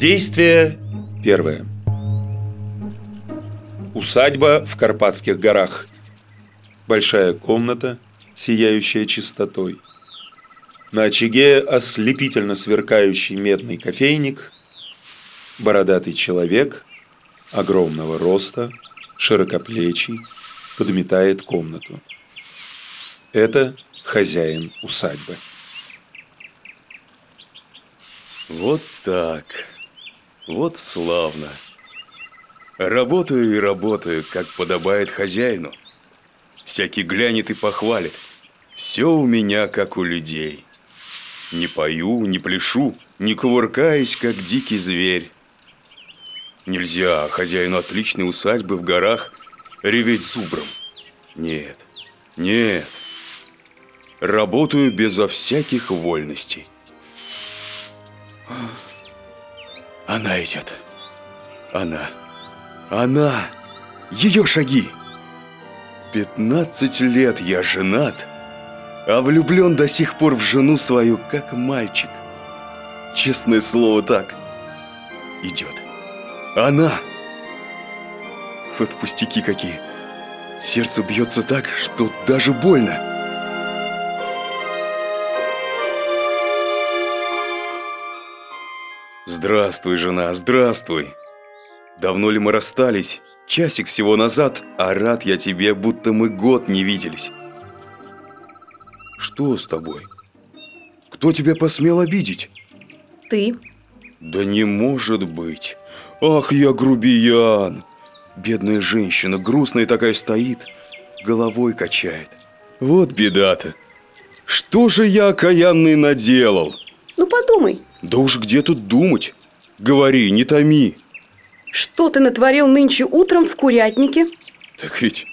Действие первое. Усадьба в Карпатских горах. Большая комната, сияющая чистотой. На очаге ослепительно сверкающий медный кофейник, бородатый человек, огромного роста, широкоплечий, подметает комнату. Это хозяин усадьбы. Вот так. Вот славно. Работаю и работаю, как подобает хозяину. Всякий глянет и похвалит. Все у меня, как у людей. Не пою, не пляшу, не кувыркаюсь, как дикий зверь. Нельзя хозяину отличной усадьбы в горах реветь зубром. Нет, нет. Работаю безо всяких вольностей. Ах. Она идет. Она. Она. Ее шаги. 15 лет я женат, а влюблен до сих пор в жену свою, как мальчик. Честное слово, так. Идет. Она. Вот пустяки какие. Сердце бьется так, что даже больно. «Здравствуй, жена, здравствуй! Давно ли мы расстались? Часик всего назад, а рад я тебе, будто мы год не виделись». «Что с тобой? Кто тебя посмел обидеть?» «Ты». «Да не может быть! Ах, я грубиян!» Бедная женщина, грустная такая стоит, головой качает. Вот беда-то. Что же я окаянный наделал? Ну подумай, да уж где тут думать? Говори, не томи. Что ты натворил нынче утром в курятнике? Так ведь,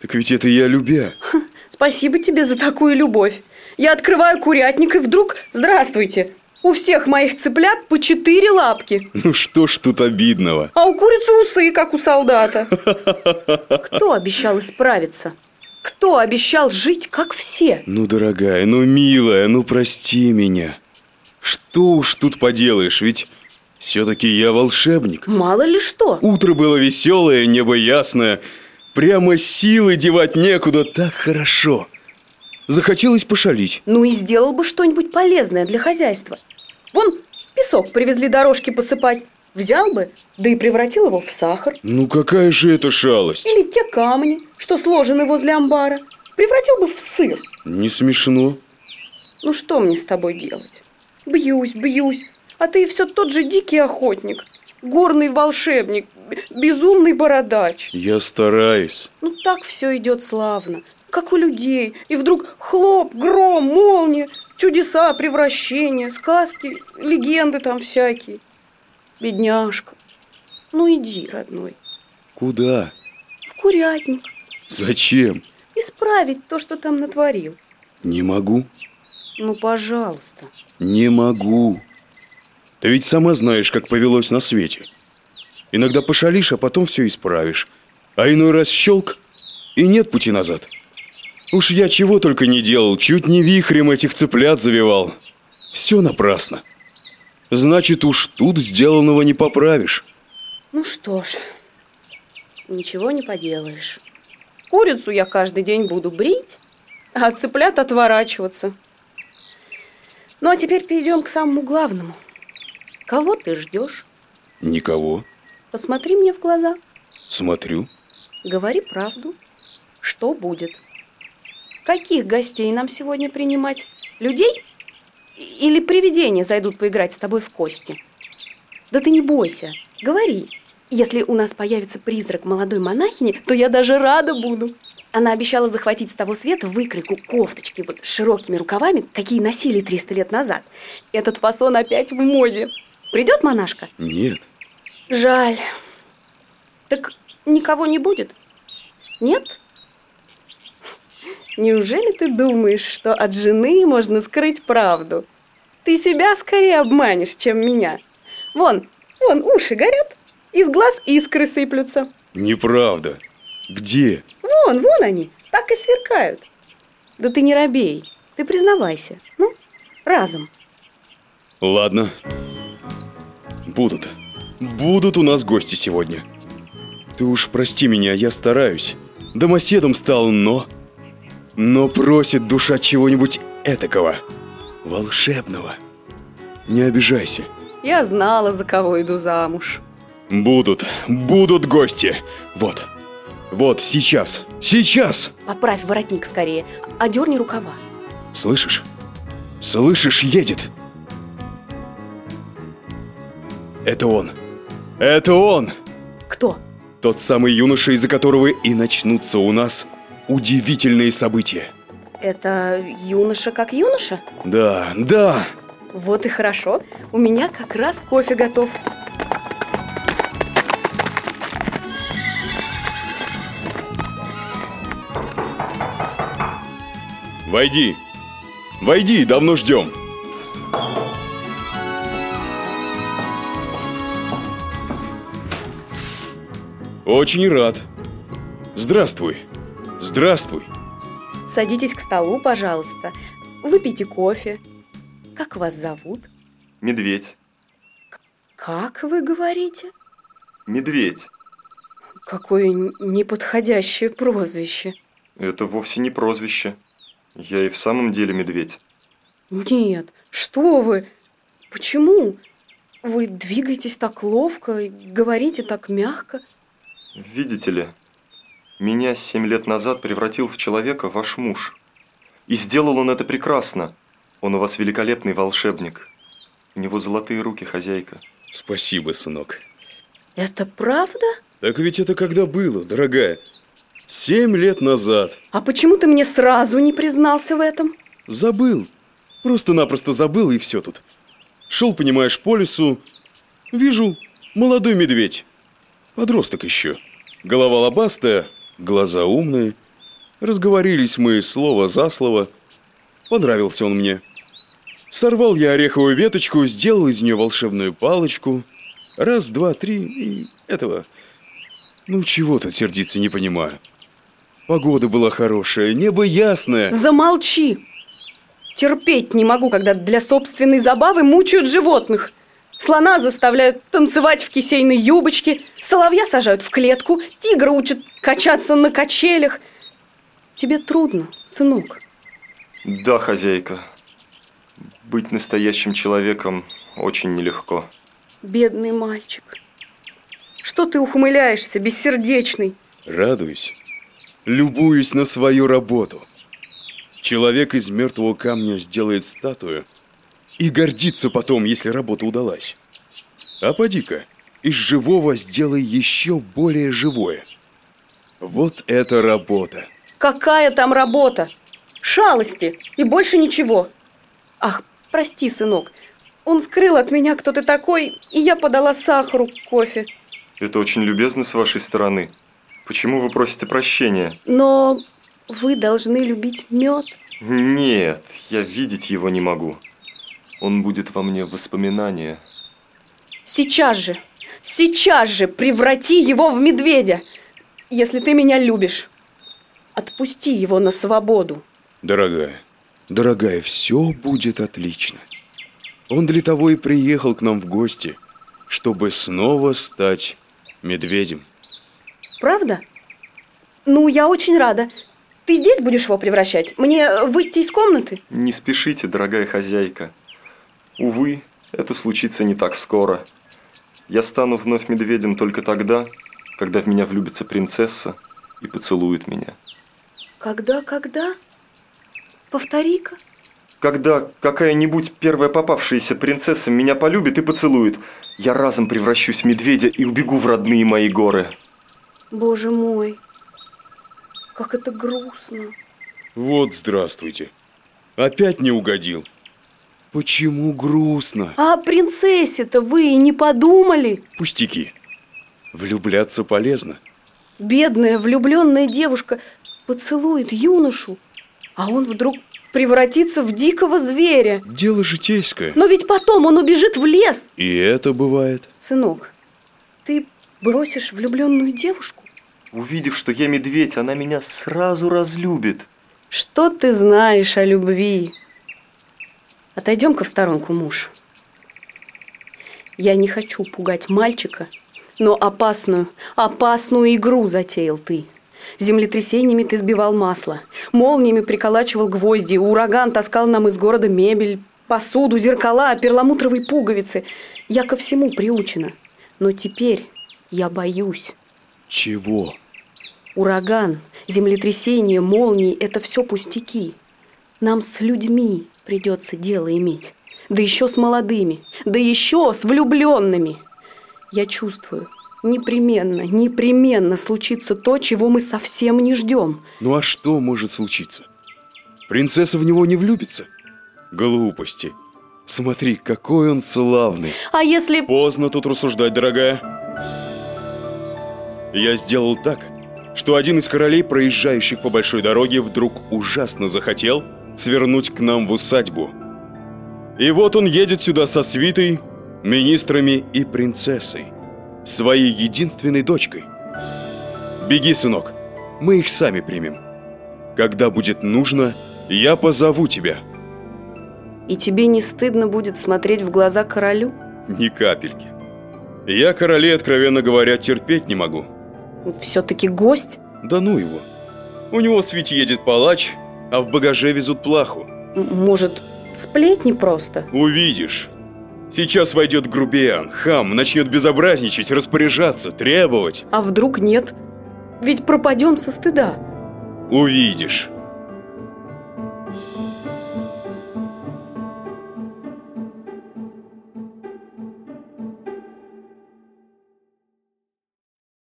так ведь это я любя. Ха, спасибо тебе за такую любовь. Я открываю курятник и вдруг, здравствуйте, у всех моих цыплят по четыре лапки. Ну что ж тут обидного? А у курицы усы, как у солдата. Кто обещал исправиться? Кто обещал жить, как все? Ну, дорогая, ну, милая, ну, прости меня. Что уж тут поделаешь, ведь все-таки я волшебник. Мало ли что. Утро было веселое, небо ясное. Прямо силы девать некуда, так хорошо. Захотелось пошалить. Ну и сделал бы что-нибудь полезное для хозяйства. Вон песок привезли дорожки посыпать. Взял бы, да и превратил его в сахар. Ну какая же это шалость? Или те камни, что сложены возле амбара. Превратил бы в сыр. Не смешно. Ну что мне с тобой делать? Бьюсь, бьюсь. А ты все тот же дикий охотник, горный волшебник, безумный бородач. Я стараюсь. Ну так все идет славно, как у людей. И вдруг хлоп, гром, молния, чудеса, превращения, сказки, легенды там всякие. Бедняжка. Ну иди, родной. Куда? В курятник. Зачем? Исправить то, что там натворил. Не могу. Ну, пожалуйста. Не могу. Ты ведь сама знаешь, как повелось на свете. Иногда пошалишь, а потом все исправишь. А иной раз щелк, и нет пути назад. Уж я чего только не делал, чуть не вихрем этих цыплят завивал. Все напрасно. Значит, уж тут сделанного не поправишь. Ну что ж, ничего не поделаешь. Курицу я каждый день буду брить, а цыплят отворачиваться. Ну а теперь перейдем к самому главному. Кого ты ждешь? Никого. Посмотри мне в глаза. Смотрю. Говори правду. Что будет? Каких гостей нам сегодня принимать? Людей? Или привидения зайдут поиграть с тобой в кости? Да ты не бойся, говори. Если у нас появится призрак молодой монахини, то я даже рада буду. Она обещала захватить с того света выкройку кофточки вот широкими рукавами, какие носили 300 лет назад. Этот фасон опять в моде. Придет монашка? Нет. Жаль. Так никого не будет? Нет? Неужели ты думаешь, что от жены можно скрыть правду? Ты себя скорее обманешь, чем меня. Вон, вон, уши горят, из глаз искры сыплются. Неправда. Где? Вон, вон они, так и сверкают. Да ты не робей, ты признавайся. Ну, разом. Ладно. Будут. Будут у нас гости сегодня. Ты уж прости меня, я стараюсь. Домоседом стал, но... Но просит душа чего-нибудь этакого. Волшебного. Не обижайся. Я знала, за кого иду замуж. Будут, будут гости. Вот, вот сейчас, сейчас! Поправь воротник скорее, одерни рукава. Слышишь? Слышишь, едет! Это он. Это он! Кто? Тот самый юноша, из-за которого и начнутся у нас удивительные события. Это юноша как юноша? Да, да. Вот и хорошо. У меня как раз кофе готов. Войди! Войди, давно ждем!» «Очень рад. Здравствуй. Здравствуй. Садитесь к столу, пожалуйста. Выпейте кофе. Как вас зовут? Медведь. Как вы говорите? Медведь. Какое неподходящее прозвище. Это вовсе не прозвище. Я и в самом деле медведь. Нет, что вы? Почему? Вы двигаетесь так ловко и говорите так мягко. Видите ли, меня семь лет назад превратил в человека ваш муж. И сделал он это прекрасно. Он у вас великолепный волшебник. У него золотые руки, хозяйка. Спасибо, сынок. Это правда? Так ведь это когда было, дорогая? Семь лет назад. А почему ты мне сразу не признался в этом? Забыл. Просто-напросто забыл, и все тут. Шел, понимаешь, по лесу. Вижу, молодой медведь. Подросток еще. Голова лобастая, глаза умные. Разговорились мы слово за слово. Понравился он мне. Сорвал я ореховую веточку, сделал из нее волшебную палочку. Раз, два, три и этого. Ну чего-то сердиться, не понимаю. Погода была хорошая, небо ясное. Замолчи! Терпеть не могу, когда для собственной забавы мучают животных. Слона заставляют танцевать в кисейной юбочке, соловья сажают в клетку, тигра учат качаться на качелях. Тебе трудно, сынок. Да, хозяйка. Быть настоящим человеком очень нелегко. Бедный мальчик. Что ты ухмыляешься, бессердечный? Радуюсь любуюсь на свою работу. Человек из мертвого камня сделает статую и гордится потом, если работа удалась. А поди-ка, из живого сделай еще более живое. Вот это работа. Какая там работа? Шалости и больше ничего. Ах, прости, сынок. Он скрыл от меня, кто ты такой, и я подала сахару кофе. Это очень любезно с вашей стороны. Почему вы просите прощения? Но вы должны любить мед. Нет, я видеть его не могу. Он будет во мне воспоминание. Сейчас же, сейчас же преврати его в медведя, если ты меня любишь. Отпусти его на свободу. Дорогая, дорогая, все будет отлично. Он для того и приехал к нам в гости, чтобы снова стать медведем. Правда? Ну, я очень рада. Ты здесь будешь его превращать? Мне э, выйти из комнаты? Не спешите, дорогая хозяйка. Увы, это случится не так скоро. Я стану вновь медведем только тогда, когда в меня влюбится принцесса и поцелует меня. Когда, когда? Повтори-ка. Когда какая-нибудь первая попавшаяся принцесса меня полюбит и поцелует, я разом превращусь в медведя и убегу в родные мои горы. Боже мой, как это грустно. Вот здравствуйте. Опять не угодил. Почему грустно? А о принцессе-то вы и не подумали. Пустяки. Влюбляться полезно. Бедная влюбленная девушка поцелует юношу, а он вдруг превратится в дикого зверя. Дело житейское. Но ведь потом он убежит в лес. И это бывает. Сынок, ты бросишь влюбленную девушку? Увидев, что я медведь, она меня сразу разлюбит. Что ты знаешь о любви? Отойдем-ка в сторонку, муж. Я не хочу пугать мальчика, но опасную, опасную игру затеял ты. Землетрясениями ты сбивал масло, молниями приколачивал гвозди, ураган таскал нам из города мебель, посуду, зеркала, перламутровые пуговицы. Я ко всему приучена, но теперь я боюсь. Чего? Ураган, землетрясение, молнии – это все пустяки. Нам с людьми придется дело иметь. Да еще с молодыми, да еще с влюбленными. Я чувствую, непременно, непременно случится то, чего мы совсем не ждем. Ну а что может случиться? Принцесса в него не влюбится? Глупости. Смотри, какой он славный. А если... Поздно тут рассуждать, дорогая. Я сделал так, что один из королей, проезжающих по большой дороге, вдруг ужасно захотел свернуть к нам в усадьбу. И вот он едет сюда со свитой, министрами и принцессой, своей единственной дочкой. Беги, сынок, мы их сами примем. Когда будет нужно, я позову тебя. И тебе не стыдно будет смотреть в глаза королю? Ни капельки. Я королей, откровенно говоря, терпеть не могу. Все-таки гость? Да ну его. У него с Вити едет палач, а в багаже везут плаху. Может, сплетни просто? Увидишь. Сейчас войдет грубиян, хам, начнет безобразничать, распоряжаться, требовать. А вдруг нет? Ведь пропадем со стыда. Увидишь.